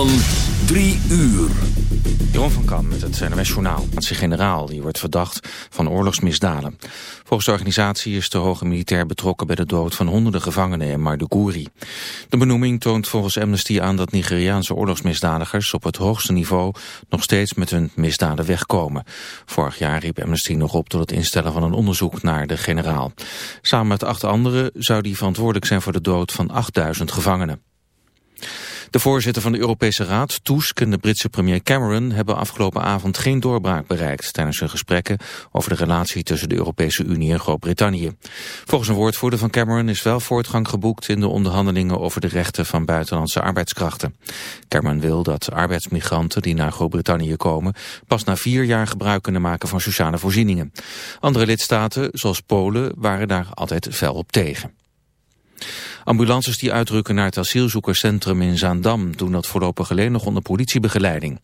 Van 3 uur. Jeroen van Kam met het NWS Journaal. Generaal die wordt verdacht van oorlogsmisdaden. Volgens de organisatie is de hoge militair betrokken bij de dood van honderden gevangenen in Maiduguri. De benoeming toont volgens Amnesty aan dat Nigeriaanse oorlogsmisdadigers op het hoogste niveau nog steeds met hun misdaden wegkomen. Vorig jaar riep Amnesty nog op tot het instellen van een onderzoek naar de generaal. Samen met acht anderen zou die verantwoordelijk zijn voor de dood van 8000 gevangenen. De voorzitter van de Europese Raad, Tusk en de Britse premier Cameron hebben afgelopen avond geen doorbraak bereikt tijdens hun gesprekken over de relatie tussen de Europese Unie en Groot-Brittannië. Volgens een woordvoerder van Cameron is wel voortgang geboekt in de onderhandelingen over de rechten van buitenlandse arbeidskrachten. Cameron wil dat arbeidsmigranten die naar Groot-Brittannië komen pas na vier jaar gebruik kunnen maken van sociale voorzieningen. Andere lidstaten, zoals Polen, waren daar altijd fel op tegen. Ambulances die uitrukken naar het asielzoekerscentrum in Zaandam doen dat voorlopig alleen nog onder politiebegeleiding.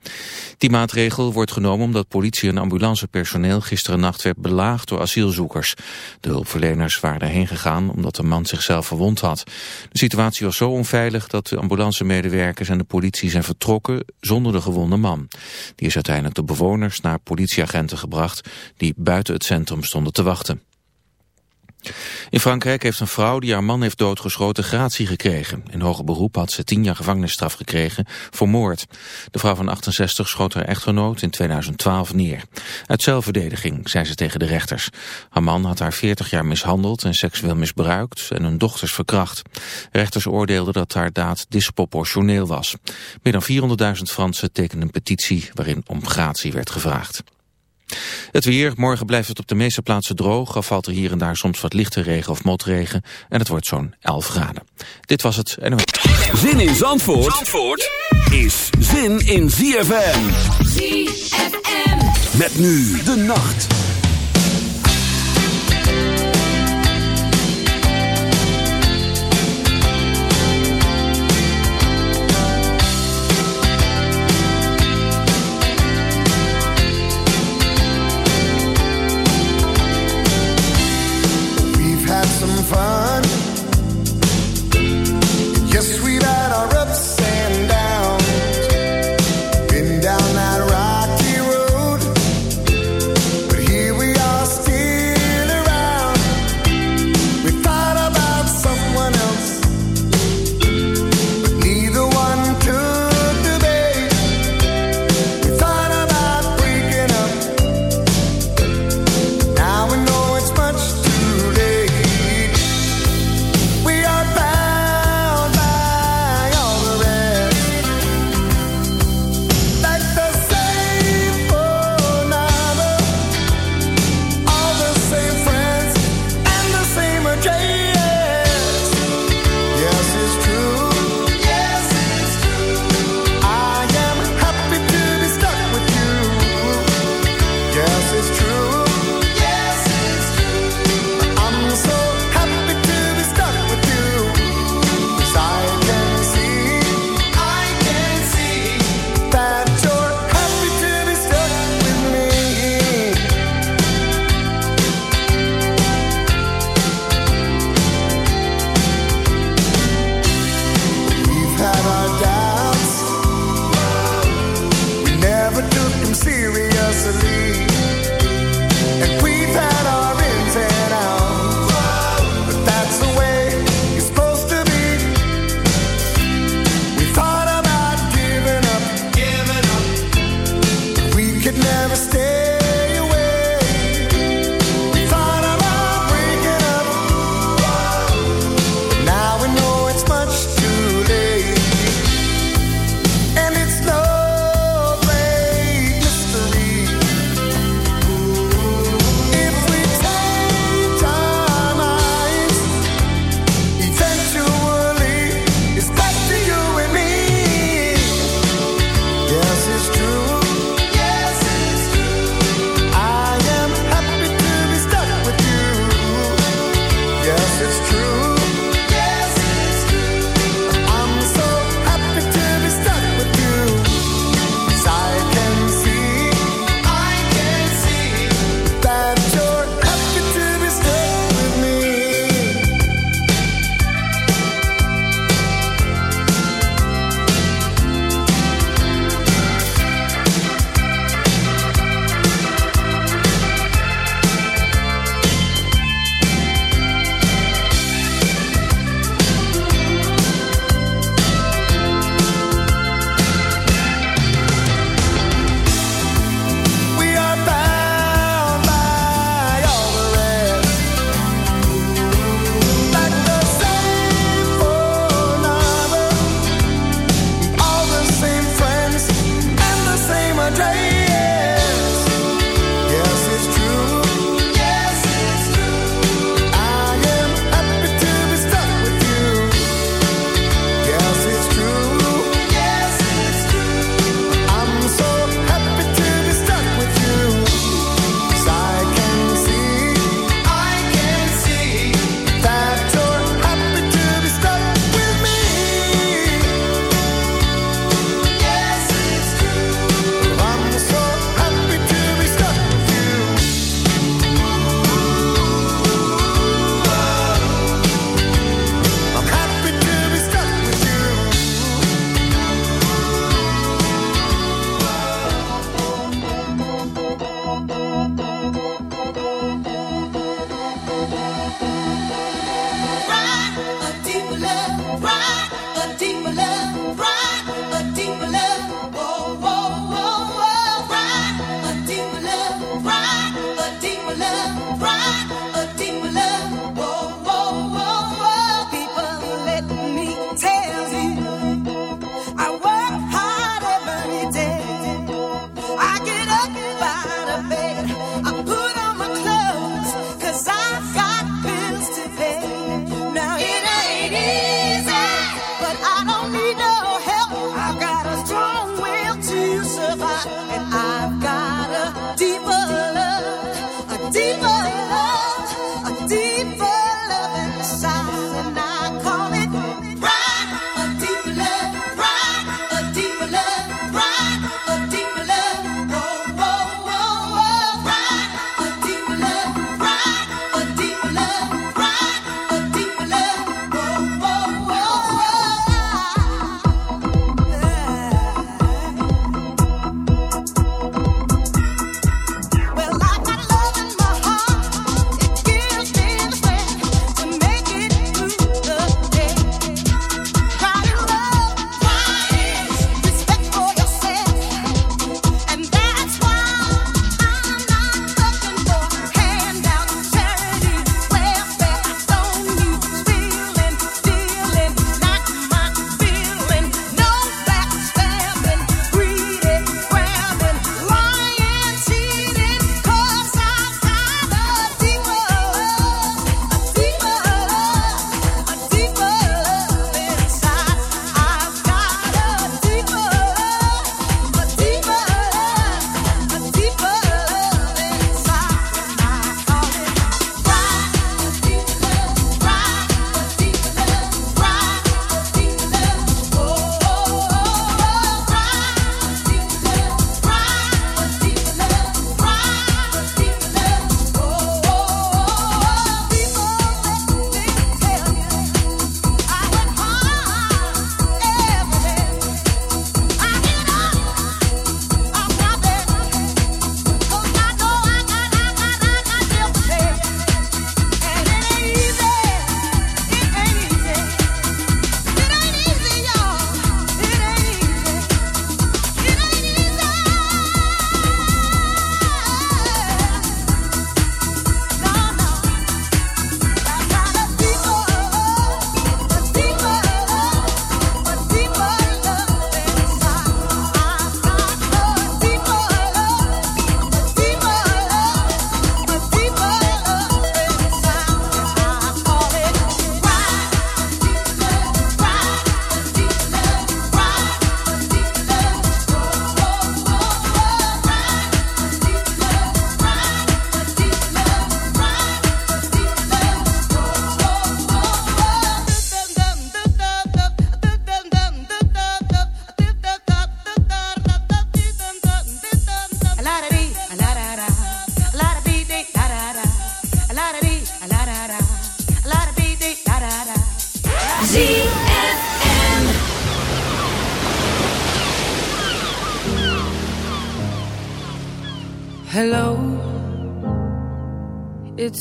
Die maatregel wordt genomen omdat politie en ambulancepersoneel gisteren nacht werd belaagd door asielzoekers. De hulpverleners waren erheen gegaan omdat de man zichzelf verwond had. De situatie was zo onveilig dat de ambulancemedewerkers en de politie zijn vertrokken zonder de gewonde man. Die is uiteindelijk de bewoners naar politieagenten gebracht die buiten het centrum stonden te wachten. In Frankrijk heeft een vrouw die haar man heeft doodgeschoten gratie gekregen. In hoger beroep had ze tien jaar gevangenisstraf gekregen voor moord. De vrouw van 68 schoot haar echtgenoot in 2012 neer. Uit zelfverdediging, zei ze tegen de rechters. Haar man had haar 40 jaar mishandeld en seksueel misbruikt en hun dochters verkracht. Rechters oordeelden dat haar daad disproportioneel was. Meer dan 400.000 Fransen tekenden een petitie waarin om gratie werd gevraagd. Het weer, morgen blijft het op de meeste plaatsen droog, al valt er hier en daar soms wat lichte regen of motregen en het wordt zo'n 11 graden. Dit was het. Zin in Zandvoort, Zandvoort is zin in ZFM. ZFM. Met nu de nacht.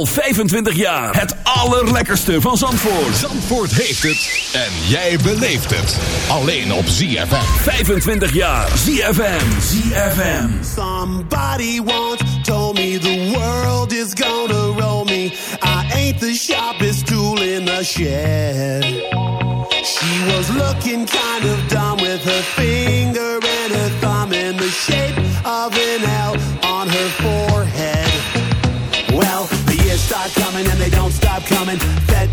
Al 25 jaar. Het allerlekkerste van Zandvoort. Zandvoort heeft het. En jij beleeft het. Alleen op ZFM. 25 jaar. ZFM. ZFM. Somebody once told me the world is gonna roll me. I ain't the sharpest tool in the shed. She was looking kind of dumb with her finger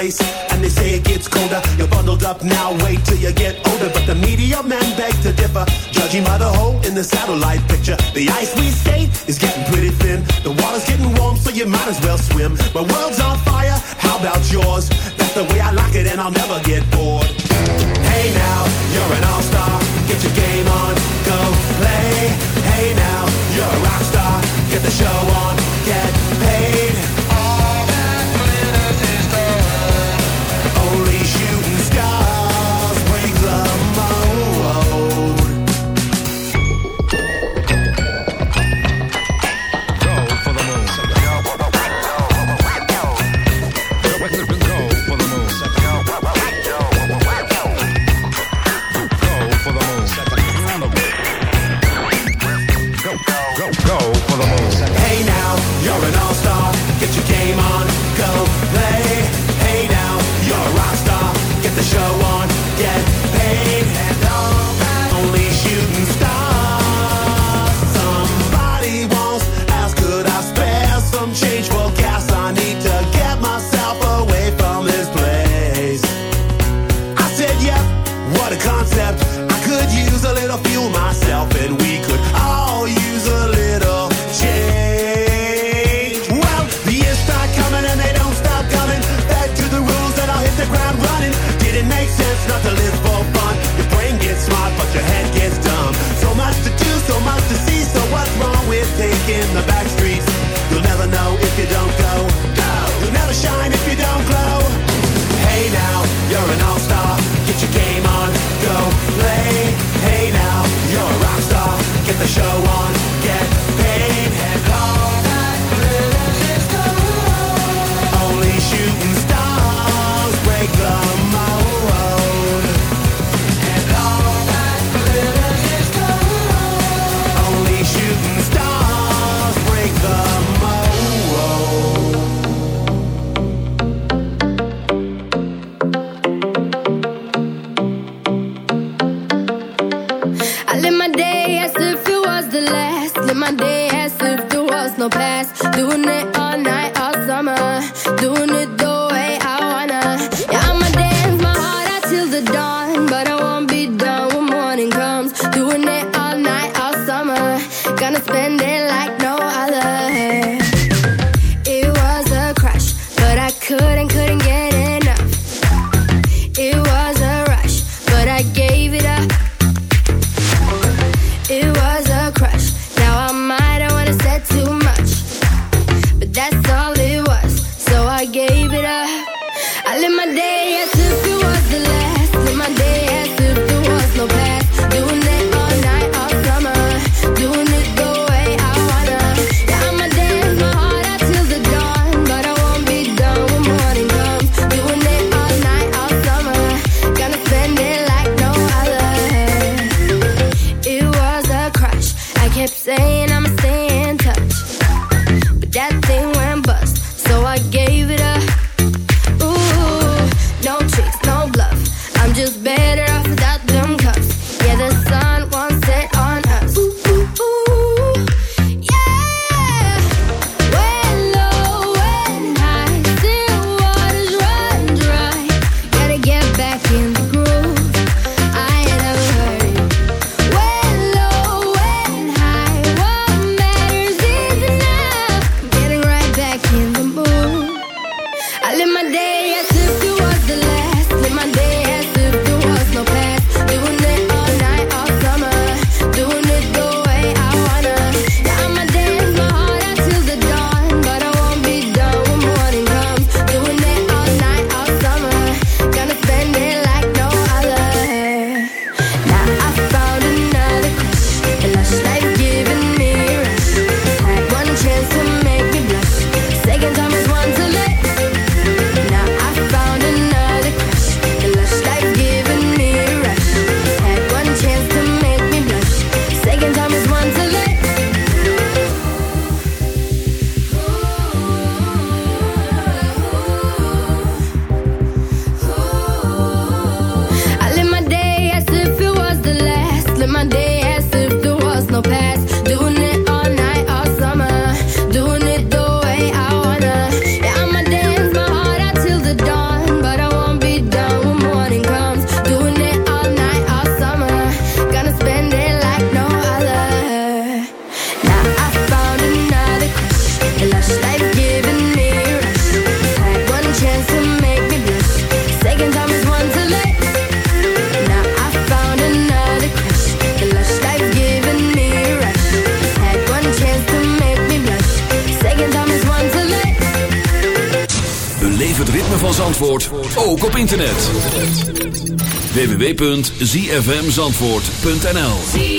Place and they say it gets colder. You're bundled up now, wait till you get older. But the media men beg to differ, judging by the hole in the satellite picture. The ice we skate is getting pretty thin. The water's getting warm, so you might as well swim. My world's on fire, how about yours? That's the way I like it, and I'll never get bored. Hey now, you're an all-star. www.zfmzandvoort.nl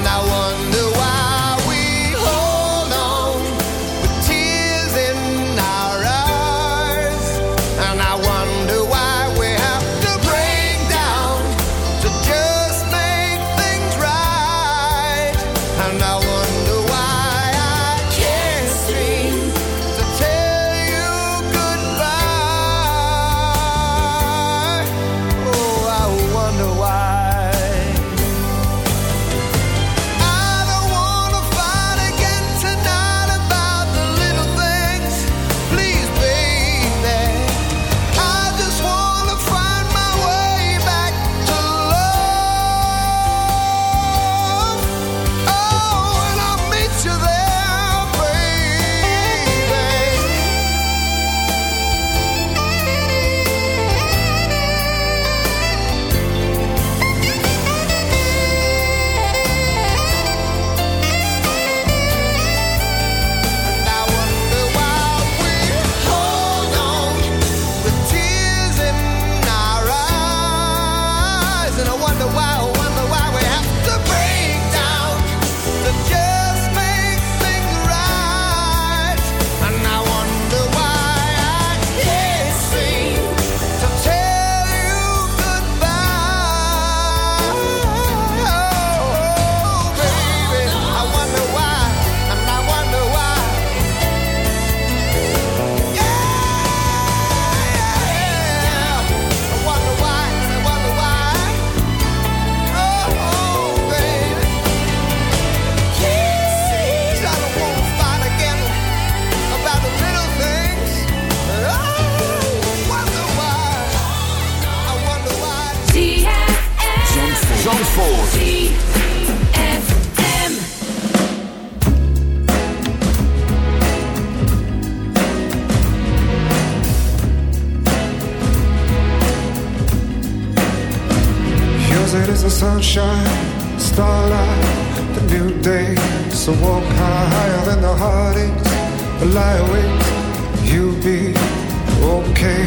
and I wonder sunshine, starlight, the new day. So walk high, higher than the heartaches, but lie awake, you'll be okay.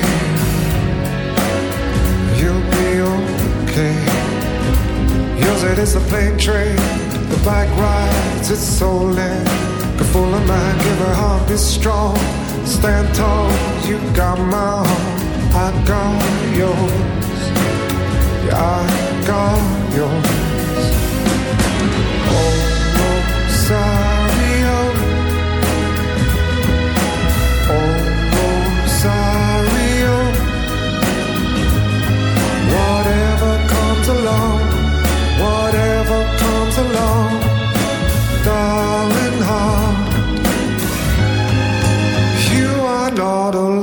You'll be okay. Yours it is a plane train, the bike rides its soul in. Get full of mind, give her heart be strong. Stand tall, you got my heart, I got yours. Yeah, I got. Oh, oh. oh, oh whatever comes along, whatever comes along, darling heart, you are not alone.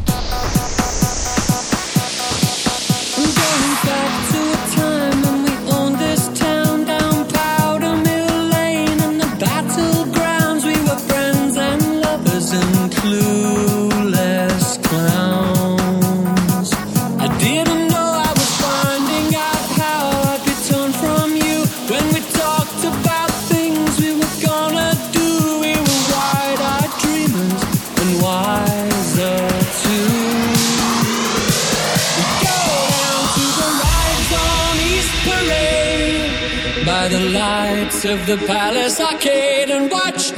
Of the palace arcade and watch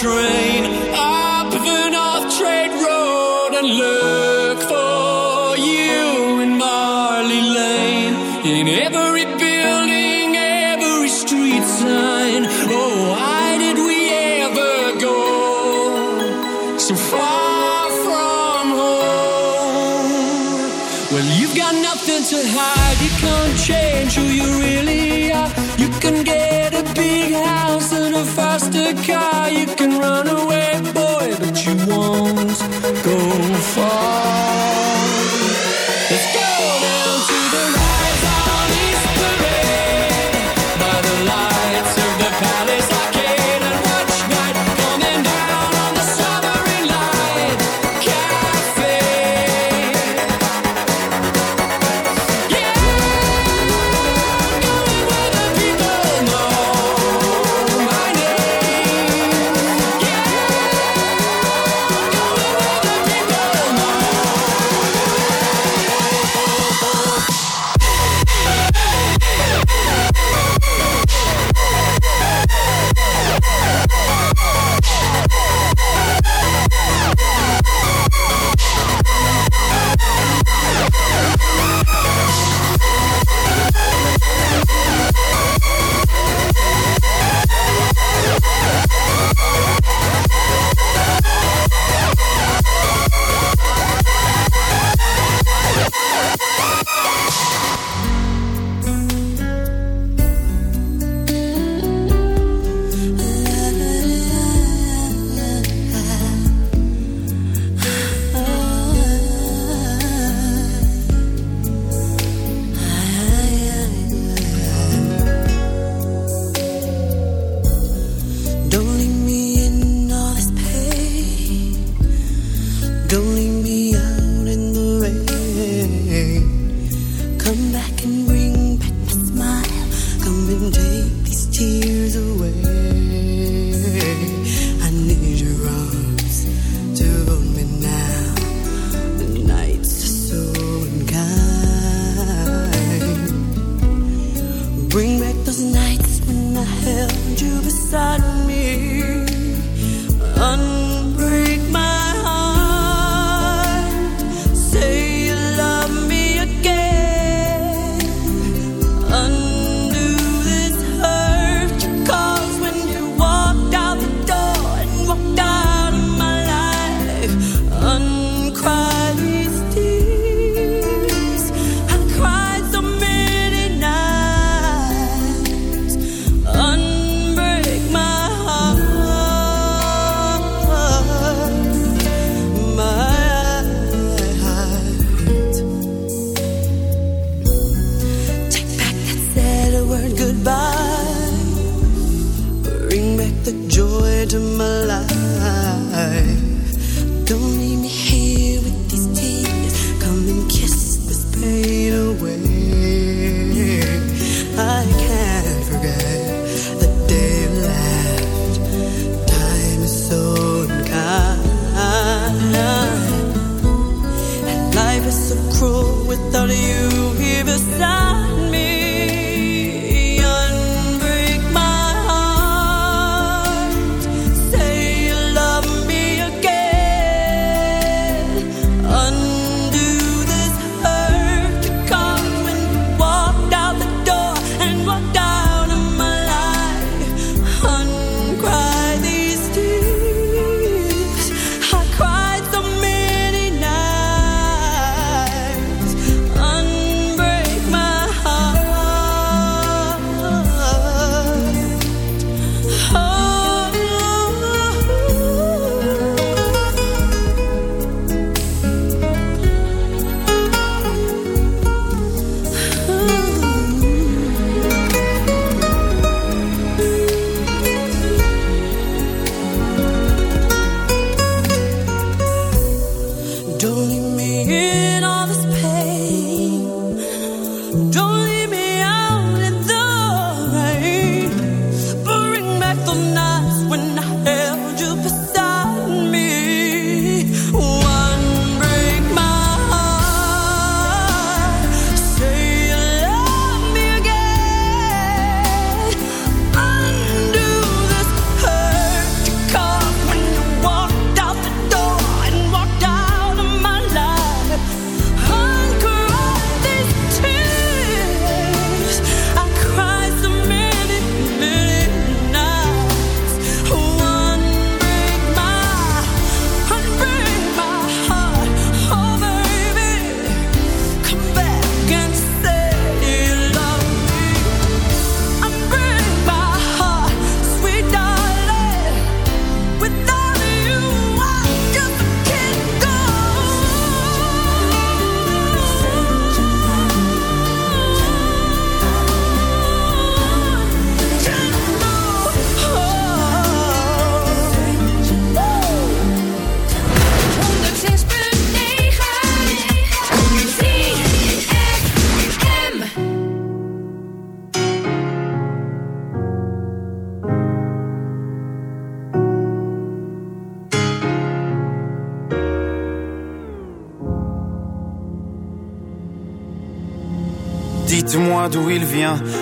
train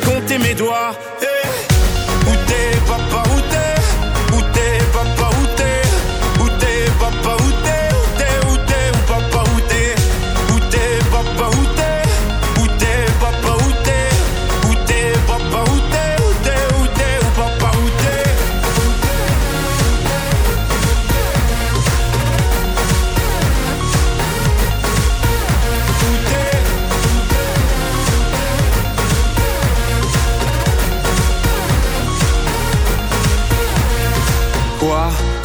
compté mes doigts. Hey.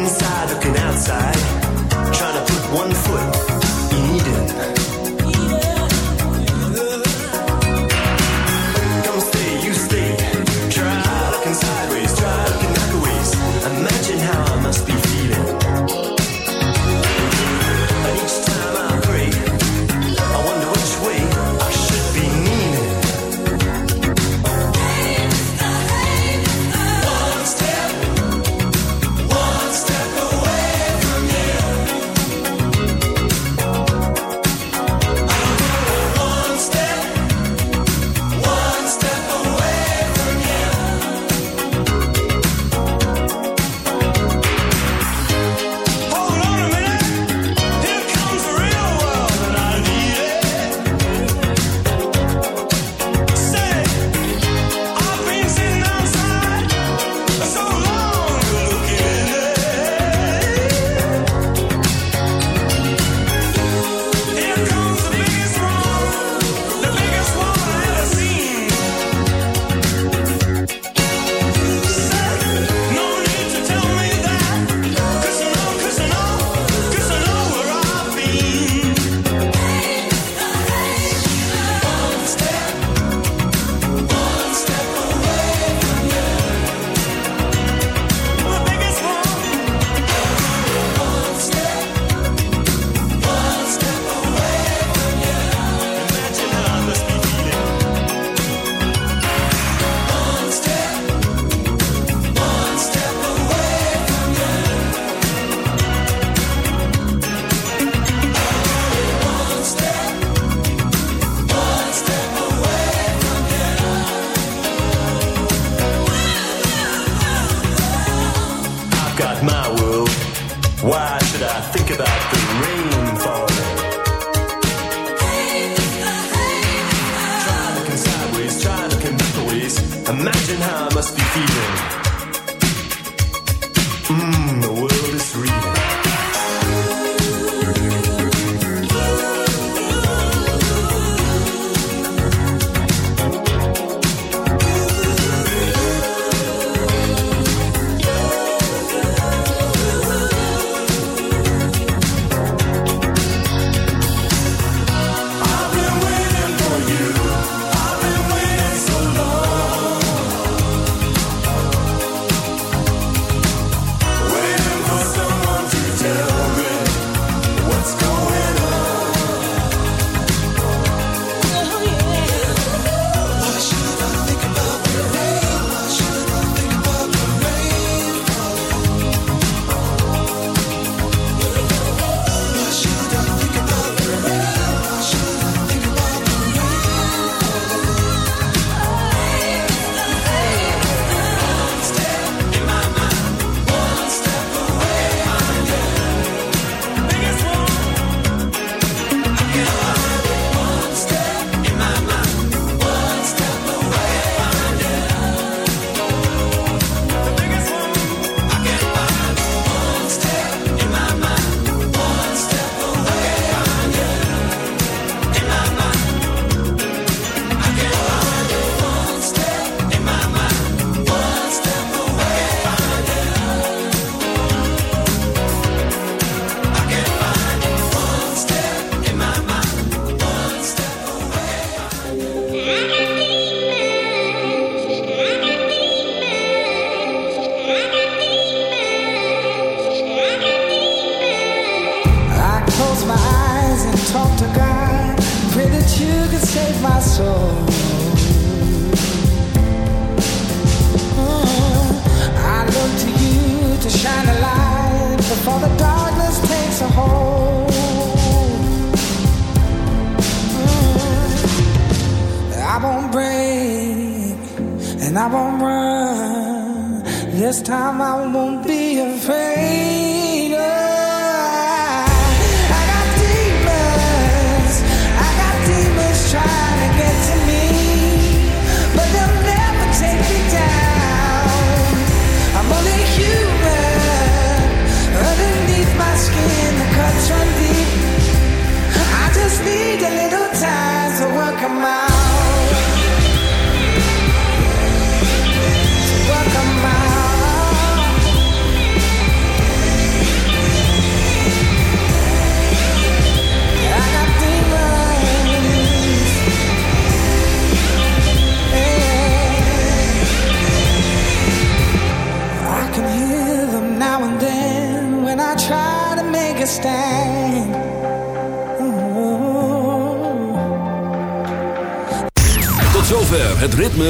Inside looking outside, think about